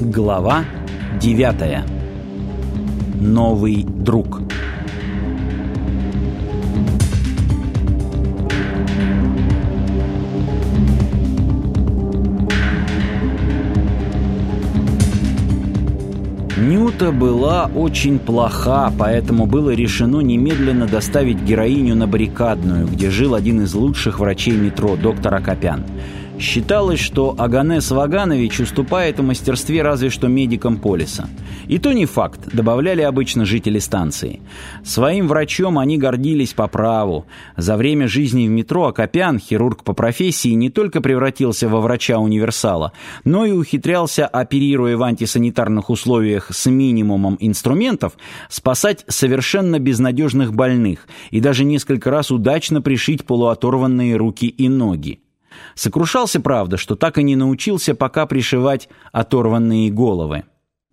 Глава 9. Новый друг. Нюта была очень плоха, поэтому было решено немедленно доставить героиню на баррикадную, где жил один из лучших врачей метро, доктор Акопян. Считалось, что Аганес Ваганович уступает в мастерстве разве что медикам полиса. И то не факт, добавляли обычно жители станции. Своим врачом они гордились по праву. За время жизни в метро Акопян, хирург по профессии, не только превратился во врача-универсала, но и ухитрялся, оперируя в антисанитарных условиях с минимумом инструментов, спасать совершенно безнадежных больных и даже несколько раз удачно пришить полуоторванные руки и ноги. Сокрушался, правда, что так и не научился пока пришивать оторванные головы.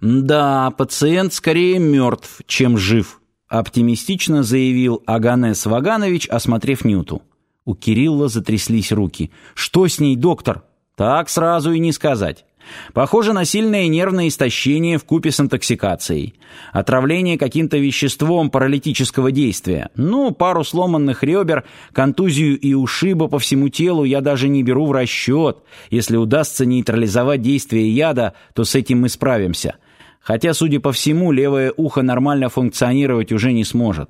«Да, пациент скорее мертв, чем жив», — оптимистично заявил Аганес Ваганович, осмотрев Нюту. У Кирилла затряслись руки. «Что с ней, доктор?» «Так сразу и не сказать. Похоже на сильное нервное истощение в купе с интоксикацией. Отравление каким-то веществом паралитического действия. Ну, пару сломанных ребер, контузию и ушиба по всему телу я даже не беру в расчет. Если удастся нейтрализовать действие яда, то с этим мы справимся. Хотя, судя по всему, левое ухо нормально функционировать уже не сможет.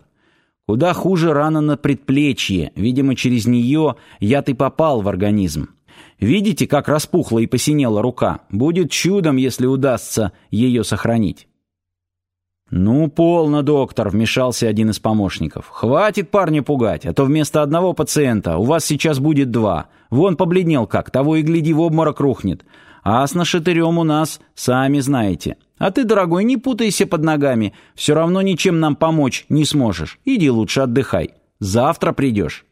Куда хуже рана на предплечье. Видимо, через нее яд и попал в организм. Видите, как распухла и посинела рука? Будет чудом, если удастся ее сохранить. «Ну, полно, доктор», — вмешался один из помощников. «Хватит парня пугать, а то вместо одного пациента у вас сейчас будет два. Вон побледнел как, того и гляди, в обморок рухнет. А с нашатырем у нас, сами знаете. А ты, дорогой, не путайся под ногами, все равно ничем нам помочь не сможешь. Иди лучше отдыхай. Завтра придешь».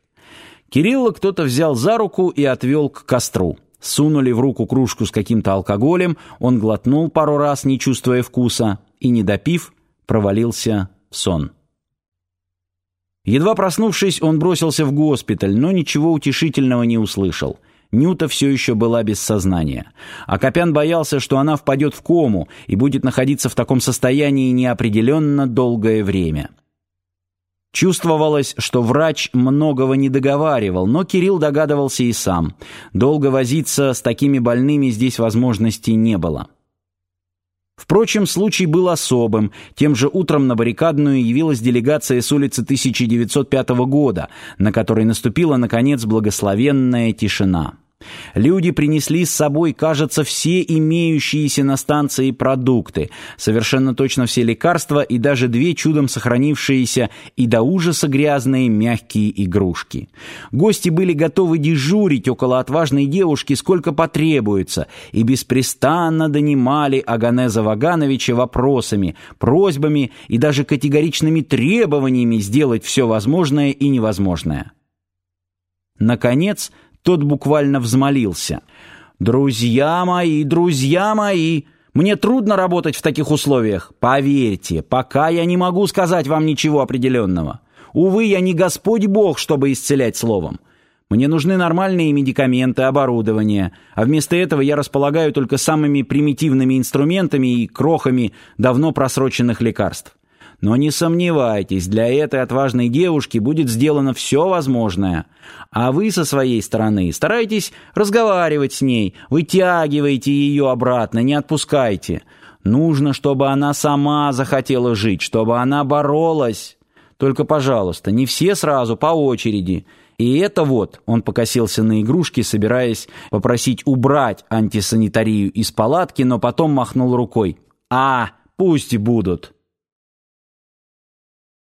Кирилла кто-то взял за руку и отвел к костру. Сунули в руку кружку с каким-то алкоголем, он глотнул пару раз, не чувствуя вкуса, и, не допив, провалился в сон. Едва проснувшись, он бросился в госпиталь, но ничего утешительного не услышал. Нюта все еще была без сознания. А Копян боялся, что она впадет в кому и будет находиться в таком состоянии неопределенно долгое время. Чувствовалось, что врач многого не договаривал, но Кирилл догадывался и сам. Долго возиться с такими больными здесь возможности не было. Впрочем, случай был особым. Тем же утром на баррикадную явилась делегация с улицы 1905 года, на которой наступила, наконец, благословенная тишина. Люди принесли с собой, кажется, все имеющиеся на станции продукты, совершенно точно все лекарства и даже две чудом сохранившиеся и до ужаса грязные мягкие игрушки. Гости были готовы дежурить около отважной девушки сколько потребуется и беспрестанно донимали Аганеза Вагановича вопросами, просьбами и даже категоричными требованиями сделать все возможное и невозможное. Наконец, тот буквально взмолился. «Друзья мои, друзья мои, мне трудно работать в таких условиях. Поверьте, пока я не могу сказать вам ничего определенного. Увы, я не Господь Бог, чтобы исцелять словом. Мне нужны нормальные медикаменты, оборудование, а вместо этого я располагаю только самыми примитивными инструментами и крохами давно просроченных лекарств. Но не сомневайтесь, для этой отважной девушки будет сделано все возможное. А вы со своей стороны старайтесь разговаривать с ней, вытягивайте ее обратно, не отпускайте. Нужно, чтобы она сама захотела жить, чтобы она боролась. Только, пожалуйста, не все сразу, по очереди. И это вот, он покосился на игрушки, собираясь попросить убрать антисанитарию из палатки, но потом махнул рукой. «А, пусть и будут».